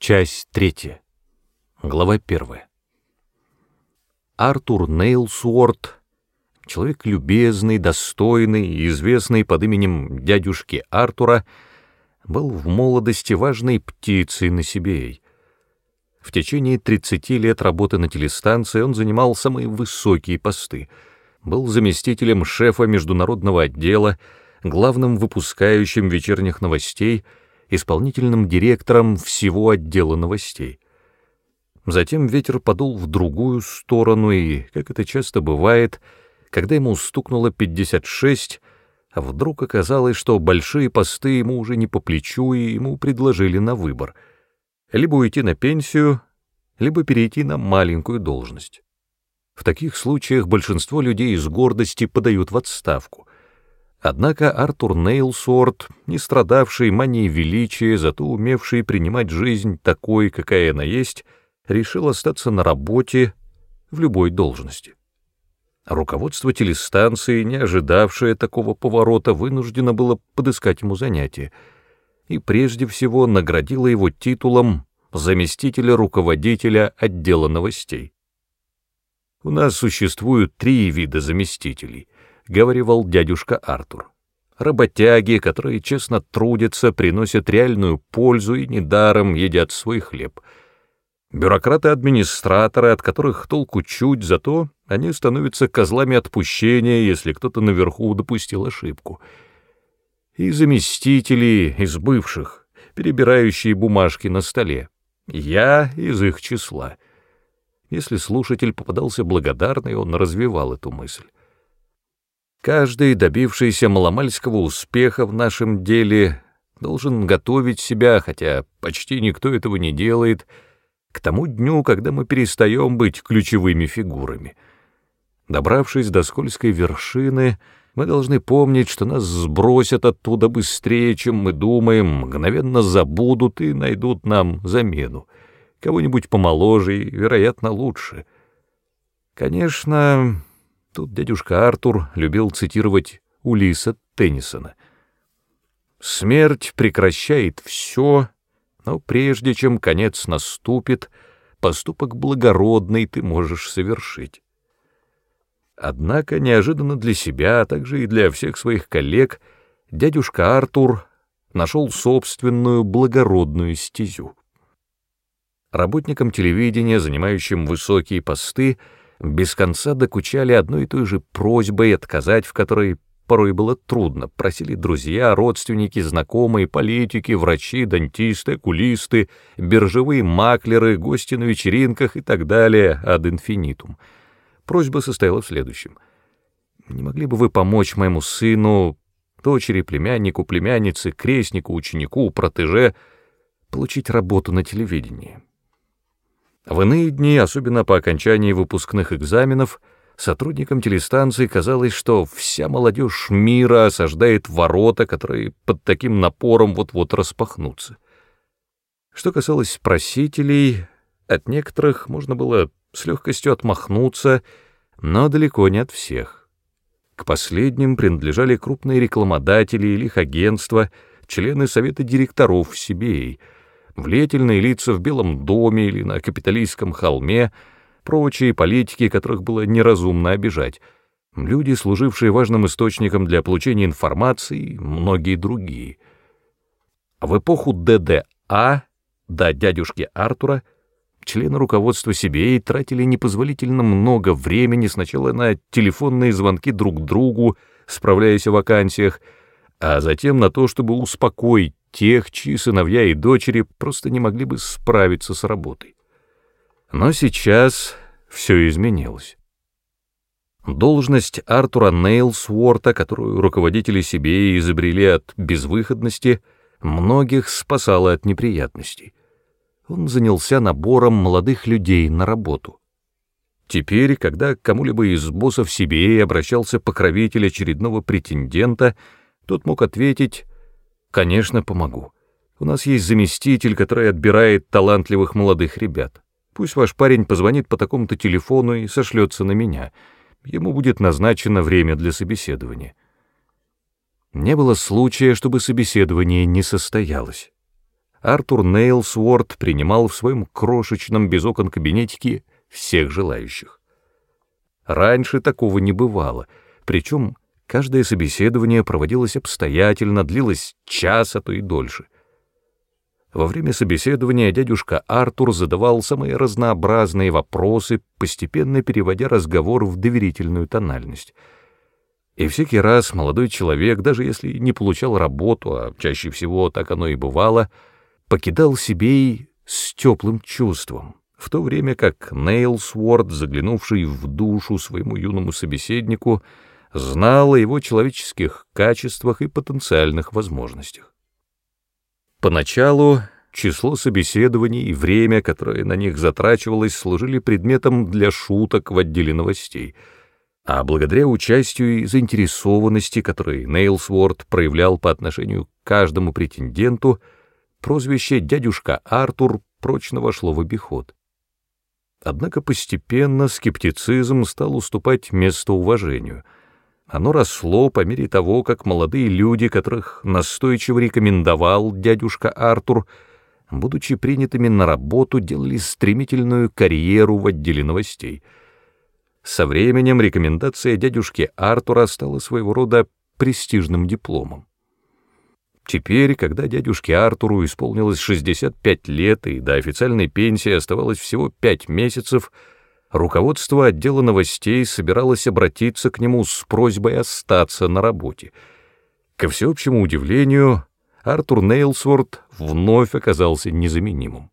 Часть третья. Глава первая. Артур Нейлсуорт, человек любезный, достойный и известный под именем дядюшки Артура, был в молодости важной птицей на Сибирь. В течение 30 лет работы на телестанции он занимал самые высокие посты, был заместителем шефа международного отдела, главным выпускающим вечерних новостей — исполнительным директором всего отдела новостей. Затем ветер подул в другую сторону, и, как это часто бывает, когда ему стукнуло 56, а вдруг оказалось, что большие посты ему уже не по плечу, и ему предложили на выбор — либо уйти на пенсию, либо перейти на маленькую должность. В таких случаях большинство людей из гордости подают в отставку, Однако Артур Нейлсуорт, не страдавший манией величия, зато умевший принимать жизнь такой, какая она есть, решил остаться на работе в любой должности. Руководство телестанции, не ожидавшее такого поворота, вынуждено было подыскать ему занятие, и прежде всего наградило его титулом заместителя руководителя отдела новостей. У нас существуют три вида заместителей — говорил дядюшка Артур. Работяги, которые честно трудятся, приносят реальную пользу и недаром едят свой хлеб. Бюрократы-администраторы, от которых толку чуть, зато они становятся козлами отпущения, если кто-то наверху допустил ошибку. И заместители из бывших, перебирающие бумажки на столе. Я из их числа. Если слушатель попадался благодарный, он развивал эту мысль. Каждый, добившийся маломальского успеха в нашем деле, должен готовить себя, хотя почти никто этого не делает, к тому дню, когда мы перестаем быть ключевыми фигурами. Добравшись до скользкой вершины, мы должны помнить, что нас сбросят оттуда быстрее, чем мы думаем, мгновенно забудут и найдут нам замену, кого-нибудь помоложе и, вероятно, лучше. Конечно, Тут дядюшка Артур любил цитировать Улиса Теннисона. «Смерть прекращает все, но прежде чем конец наступит, поступок благородный ты можешь совершить». Однако неожиданно для себя, а также и для всех своих коллег, дядюшка Артур нашел собственную благородную стезю. Работникам телевидения, занимающим высокие посты, без конца докучали одной и той же просьбой, отказать в которой порой было трудно. Просили друзья, родственники, знакомые, политики, врачи, дантисты, окулисты, биржевые маклеры, гости на вечеринках и так далее, ад инфинитум. Просьба состояла в следующем. «Не могли бы вы помочь моему сыну, дочери, племяннику, племяннице, крестнику, ученику, протеже получить работу на телевидении?» В иные дни, особенно по окончании выпускных экзаменов, сотрудникам телестанции казалось, что вся молодежь мира осаждает ворота, которые под таким напором вот-вот распахнутся. Что касалось просителей, от некоторых можно было с легкостью отмахнуться, но далеко не от всех. К последним принадлежали крупные рекламодатели или их агентства, члены совета директоров CBA — влиятельные лица в Белом доме или на капиталистском холме, прочие политики, которых было неразумно обижать, люди, служившие важным источником для получения информации, многие другие. В эпоху ДДА, до дядюшки Артура, члены руководства и тратили непозволительно много времени сначала на телефонные звонки друг другу, справляясь о вакансиях, а затем на то, чтобы успокоить тех, чьи сыновья и дочери просто не могли бы справиться с работой. Но сейчас все изменилось. Должность Артура Нейлсворта, которую руководители себе изобрели от безвыходности, многих спасала от неприятностей. Он занялся набором молодых людей на работу. Теперь, когда к кому-либо из боссов себе обращался покровитель очередного претендента, тот мог ответить Конечно, помогу. У нас есть заместитель, который отбирает талантливых молодых ребят. Пусть ваш парень позвонит по такому-то телефону и сошлется на меня. Ему будет назначено время для собеседования. Не было случая, чтобы собеседование не состоялось. Артур Нейлсворт принимал в своем крошечном без окон кабинетике всех желающих. Раньше такого не бывало, причем каждое собеседование проводилось обстоятельно, длилось час, а то и дольше. Во время собеседования дядюшка Артур задавал самые разнообразные вопросы, постепенно переводя разговор в доверительную тональность — и всякий раз молодой человек, даже если не получал работу, а чаще всего так оно и бывало, покидал себе с теплым чувством, в то время как Нейлсворд, заглянувший в душу своему юному собеседнику, знал о его человеческих качествах и потенциальных возможностях. Поначалу число собеседований и время, которое на них затрачивалось, служили предметом для шуток в отделе новостей — а благодаря участию и заинтересованности, которые Нейлсворд проявлял по отношению к каждому претенденту, прозвище «дядюшка Артур» прочно вошло в обиход. Однако постепенно скептицизм стал уступать место уважению. Оно росло по мере того, как молодые люди, которых настойчиво рекомендовал дядюшка Артур, будучи принятыми на работу, делали стремительную карьеру в отделе новостей — со временем рекомендация дядюшки Артура стала своего рода престижным дипломом. Теперь, когда дядюшке Артуру исполнилось 65 лет и до официальной пенсии оставалось всего 5 месяцев, руководство отдела новостей собиралось обратиться к нему с просьбой остаться на работе. Ко всеобщему удивлению, Артур Нейлсворт вновь оказался незаменимым.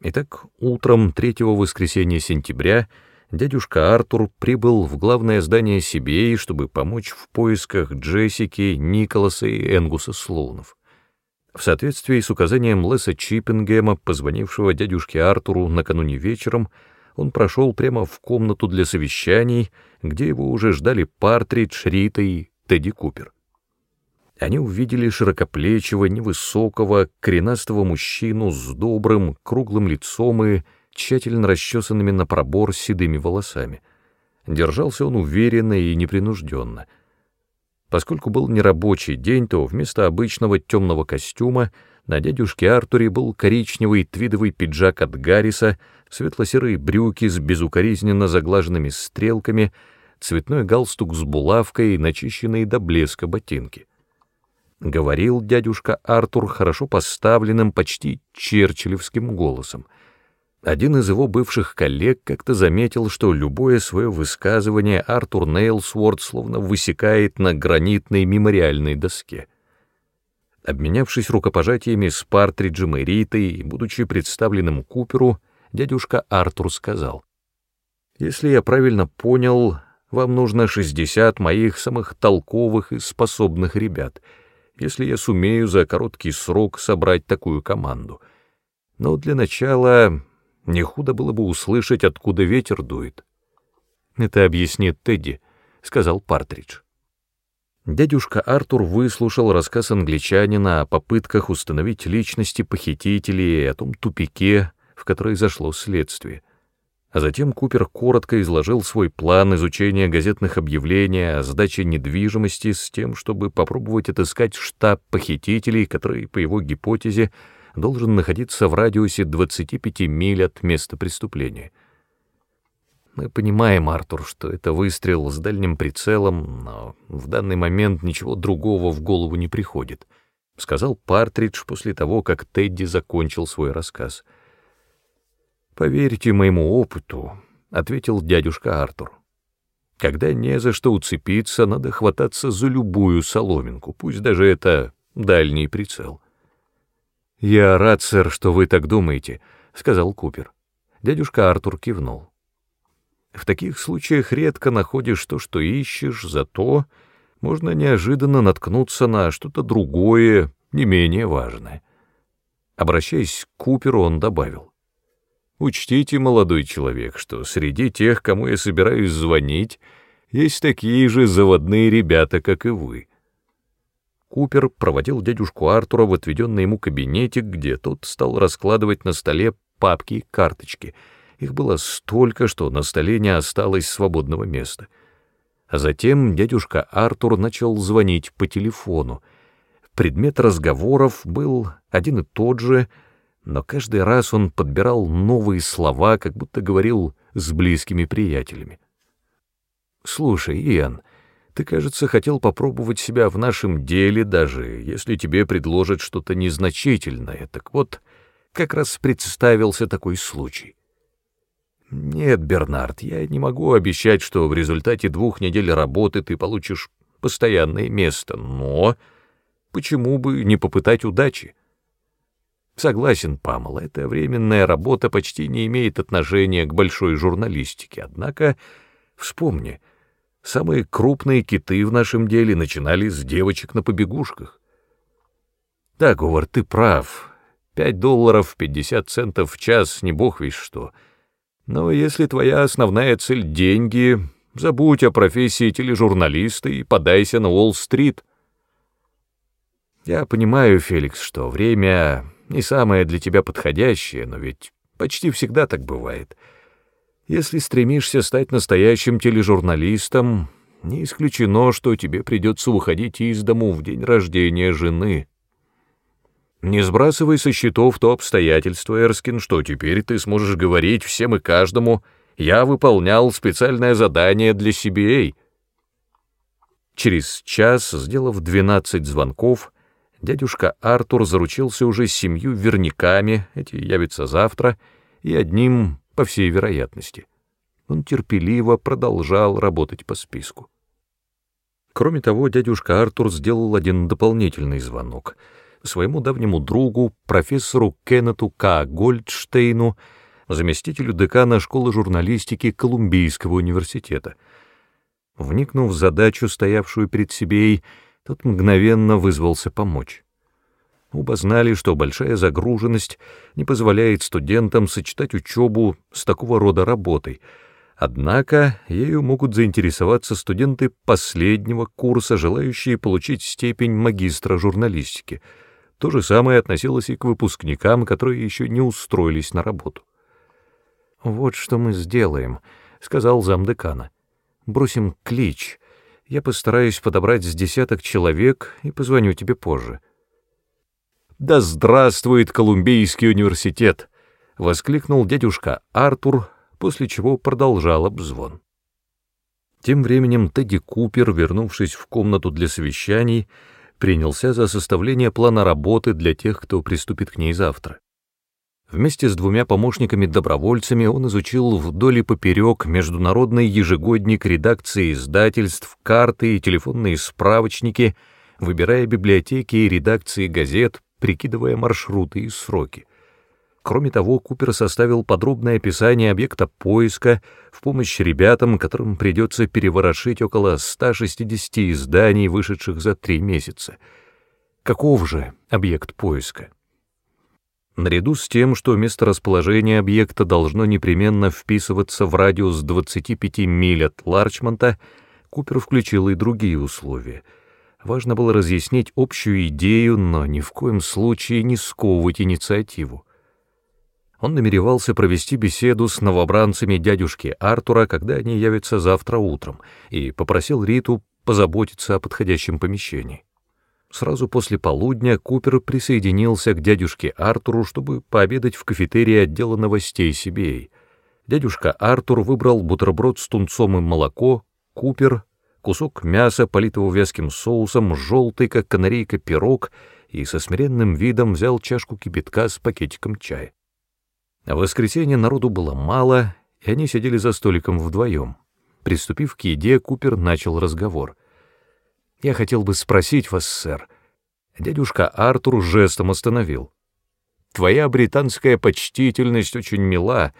Итак, утром третьего воскресенья сентября — дядюшка Артур прибыл в главное здание Сибей, чтобы помочь в поисках Джессики, Николаса и Энгуса Слоунов. В соответствии с указанием Леса Чиппингема, позвонившего дядюшке Артуру накануне вечером, он прошел прямо в комнату для совещаний, где его уже ждали Партридж, Рита и Тедди Купер. Они увидели широкоплечего, невысокого, коренастого мужчину с добрым, круглым лицом и тщательно расчесанными на пробор седыми волосами. Держался он уверенно и непринужденно. Поскольку был нерабочий день, то вместо обычного темного костюма на дядюшке Артуре был коричневый твидовый пиджак от Гарриса, светло-серые брюки с безукоризненно заглаженными стрелками, цветной галстук с булавкой и начищенные до блеска ботинки. Говорил дядюшка Артур хорошо поставленным, почти черчиллевским голосом — один из его бывших коллег как-то заметил, что любое свое высказывание Артур Нейлсворд словно высекает на гранитной мемориальной доске. Обменявшись рукопожатиями с Партриджем и Ритой и будучи представленным Куперу, дядюшка Артур сказал, «Если я правильно понял, вам нужно 60 моих самых толковых и способных ребят, если я сумею за короткий срок собрать такую команду. Но для начала не худо было бы услышать, откуда ветер дует. «Это объяснит Тедди», — сказал Партридж. Дядюшка Артур выслушал рассказ англичанина о попытках установить личности похитителей и о том тупике, в который зашло следствие. А затем Купер коротко изложил свой план изучения газетных объявлений о сдаче недвижимости с тем, чтобы попробовать отыскать штаб похитителей, который, по его гипотезе, должен находиться в радиусе 25 миль от места преступления. Мы понимаем, Артур, что это выстрел с дальним прицелом, но в данный момент ничего другого в голову не приходит, — сказал Партридж после того, как Тедди закончил свой рассказ. «Поверьте моему опыту», — ответил дядюшка Артур. «Когда не за что уцепиться, надо хвататься за любую соломинку, пусть даже это дальний прицел. «Я рад, сэр, что вы так думаете», — сказал Купер. Дядюшка Артур кивнул. «В таких случаях редко находишь то, что ищешь, зато можно неожиданно наткнуться на что-то другое, не менее важное». Обращаясь к Куперу, он добавил. «Учтите, молодой человек, что среди тех, кому я собираюсь звонить, есть такие же заводные ребята, как и вы». Купер проводил дядюшку Артура в отведенный ему кабинетик, где тот стал раскладывать на столе папки и карточки. Их было столько, что на столе не осталось свободного места. А затем дядюшка Артур начал звонить по телефону. Предмет разговоров был один и тот же, но каждый раз он подбирал новые слова, как будто говорил с близкими приятелями. «Слушай, Иэн, ты, кажется, хотел попробовать себя в нашем деле, даже если тебе предложат что-то незначительное. Так вот, как раз представился такой случай». «Нет, Бернард, я не могу обещать, что в результате двух недель работы ты получишь постоянное место, но почему бы не попытать удачи?» Согласен, Памела, эта временная работа почти не имеет отношения к большой журналистике, однако вспомни, самые крупные киты в нашем деле начинали с девочек на побегушках. Да, Говард, ты прав, пять долларов пятьдесят центов в час, не бог весь что. Но если твоя основная цель — деньги, забудь о профессии тележурналиста и подайся на Уолл-стрит. Я понимаю, Феликс, что время не самое для тебя подходящее, но ведь почти всегда так бывает. Если стремишься стать настоящим тележурналистом, не исключено, что тебе придется уходить из дому в день рождения жены. Не сбрасывай со счетов то обстоятельство, Эрскин, что теперь ты сможешь говорить всем и каждому «Я выполнял специальное задание для CBA». Через час, сделав 12 звонков, дядюшка Артур заручился уже семью верняками, эти явятся завтра, и одним, по всей вероятности. Он терпеливо продолжал работать по списку. Кроме того, дядюшка Артур сделал один дополнительный звонок своему давнему другу, профессору Кеннету К. Гольдштейну, заместителю декана школы журналистики Колумбийского университета. Вникнув в задачу, стоявшую перед Сибей, тот мгновенно вызвался помочь. Оба знали, что большая загруженность не позволяет студентам сочетать учебу с такого рода работой, однако ею могут заинтересоваться студенты последнего курса, желающие получить степень магистра журналистики. То же самое относилось и к выпускникам, которые еще не устроились на работу. «Вот что мы сделаем», — сказал замдекана. «Бросим клич» Я постараюсь подобрать с десяток человек и позвоню тебе позже. «Да здравствует Колумбийский университет!» — воскликнул дядюшка Артур, после чего продолжал обзвон. Тем временем Тедди Купер, вернувшись в комнату для совещаний, принялся за составление плана работы для тех, кто приступит к ней завтра. Вместе с двумя помощниками-добровольцами он изучил вдоль и поперек международный ежегодник редакции издательств, карты и телефонные справочники, выбирая библиотеки и редакции газет, прикидывая маршруты и сроки. Кроме того, Купер составил подробное описание объекта поиска в помощь ребятам, которым придется переворошить около 160 изданий, вышедших за три месяца. Каков же объект поиска? Наряду с тем, что месторасположение объекта должно непременно вписываться в радиус 25 миль от Ларчмонта, Купер включил и другие условия. Важно было разъяснить общую идею, но ни в коем случае не сковывать инициативу. Он намеревался провести беседу с новобранцами дядюшки Артура, когда они явятся завтра утром, и попросил Риту позаботиться о подходящем помещении. Сразу после полудня Купер присоединился к дядюшке Артуру, чтобы пообедать в кафетерии отдела новостей Сибей. Дядюшка Артур выбрал бутерброд с тунцом и молоко, Купер — кусок мяса, политого вязким соусом, желтый, как канарейка, пирог, и со смиренным видом взял чашку кипятка с пакетиком чая. В воскресенье народу было мало, и они сидели за столиком вдвоем. Приступив к еде, Купер начал разговор — я хотел бы спросить вас, сэр. Дядюшка Артур жестом остановил. Твоя британская почтительность очень мила,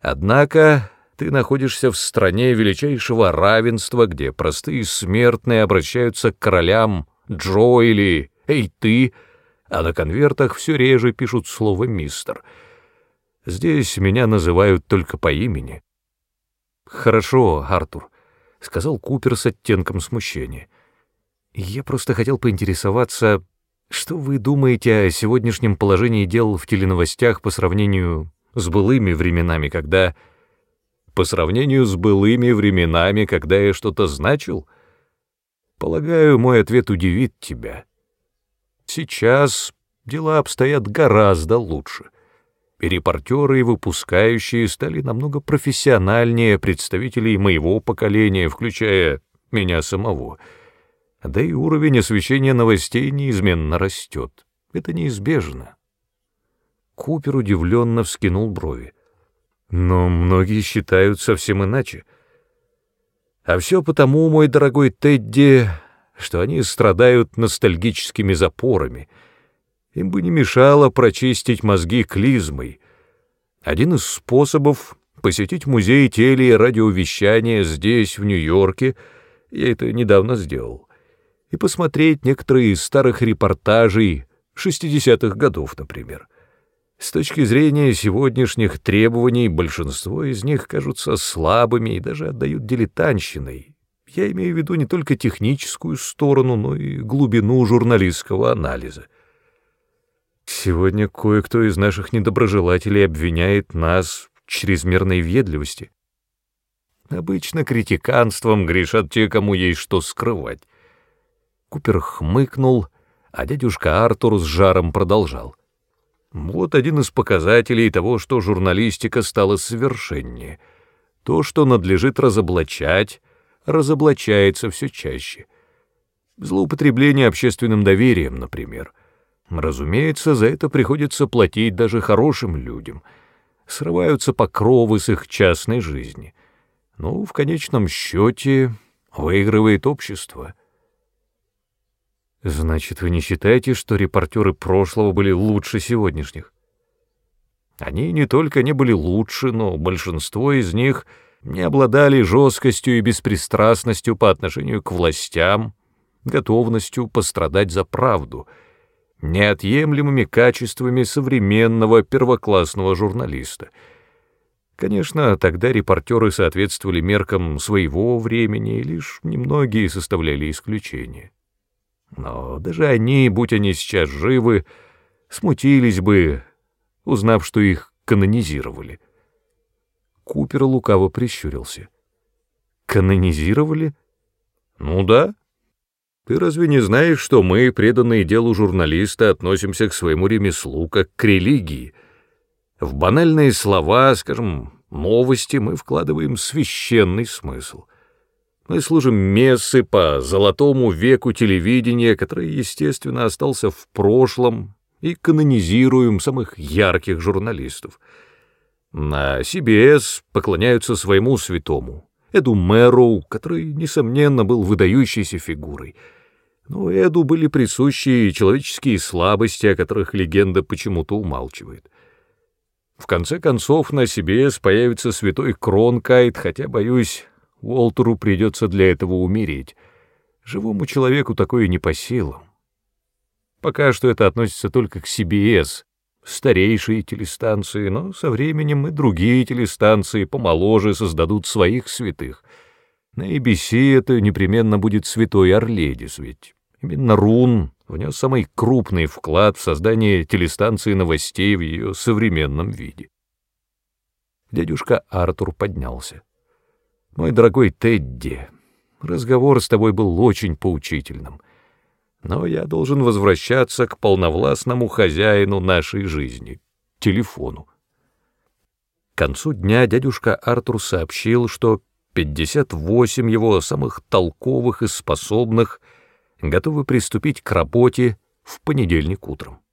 однако ты находишься в стране величайшего равенства, где простые смертные обращаются к королям Джо или «Эй, ты», а на конвертах все реже пишут слово «мистер». Здесь меня называют только по имени. «Хорошо, Артур», — сказал Купер с оттенком смущения. Я просто хотел поинтересоваться, что вы думаете о сегодняшнем положении дел в теленовостях по сравнению с былыми временами, когда... По сравнению с былыми временами, когда я что-то значил? Полагаю, мой ответ удивит тебя. Сейчас дела обстоят гораздо лучше. Репортеры и выпускающие стали намного профессиональнее представителей моего поколения, включая меня самого. Да и уровень освещения новостей неизменно растет. Это неизбежно. Купер удивленно вскинул брови. Но многие считают совсем иначе. А все потому, мой дорогой Тедди, что они страдают ностальгическими запорами. Им бы не мешало прочистить мозги клизмой. Один из способов — посетить музей теле- и радиовещания здесь, в Нью-Йорке, я это недавно сделал, и посмотреть некоторые из старых репортажей 60-х годов, например. С точки зрения сегодняшних требований, большинство из них кажутся слабыми и даже отдают дилетантщиной. Я имею в виду не только техническую сторону, но и глубину журналистского анализа. Сегодня кое-кто из наших недоброжелателей обвиняет нас в чрезмерной ведливости. Обычно критиканством грешат те, кому есть что скрывать. Купер хмыкнул, а дядюшка Артур с жаром продолжал — вот один из показателей того, что журналистика стала совершеннее. То, что надлежит разоблачать, разоблачается все чаще. Злоупотребление общественным доверием, например. Разумеется, за это приходится платить даже хорошим людям. Срываются покровы с их частной жизни. Но в конечном счете выигрывает общество — Значит, вы не считаете, что репортеры прошлого были лучше сегодняшних? Они не только не были лучше, но большинство из них не обладали жесткостью и беспристрастностью по отношению к властям, готовностью пострадать за правду, неотъемлемыми качествами современного первоклассного журналиста. Конечно, тогда репортеры соответствовали меркам своего времени, и лишь немногие составляли исключения. Но даже они, будь они сейчас живы, смутились бы, узнав, что их канонизировали. Купер лукаво прищурился. «Канонизировали?» «Ну да. Ты разве не знаешь, что мы, преданные делу журналиста, относимся к своему ремеслу как к религии? В банальные слова, скажем, новости мы вкладываем священный смысл». Мы служим мессы по золотому веку телевидения, который, естественно, остался в прошлом, и канонизируем самых ярких журналистов. На CBS поклоняются своему святому, Эду Мэроу, который, несомненно, был выдающейся фигурой. Но Эду были присущи человеческие слабости, о которых легенда почему-то умалчивает. В конце концов, на CBS появится святой Кронкайт, хотя, боюсь, Уолтеру придется для этого умереть. Живому человеку такое не по силам. Пока что это относится только к CBS, старейшие телестанции, но со временем и другие телестанции помоложе создадут своих святых. На ABC это непременно будет святой Орледис, ведь именно Рун внес самый крупный вклад в создание телестанции новостей в ее современном виде. Дядюшка Артур поднялся. Мой дорогой Тедди, разговор с тобой был очень поучительным, но я должен возвращаться к полновластному хозяину нашей жизни — телефону. К концу дня дядюшка Артур сообщил, что 58 его самых толковых и способных готовы приступить к работе в понедельник утром.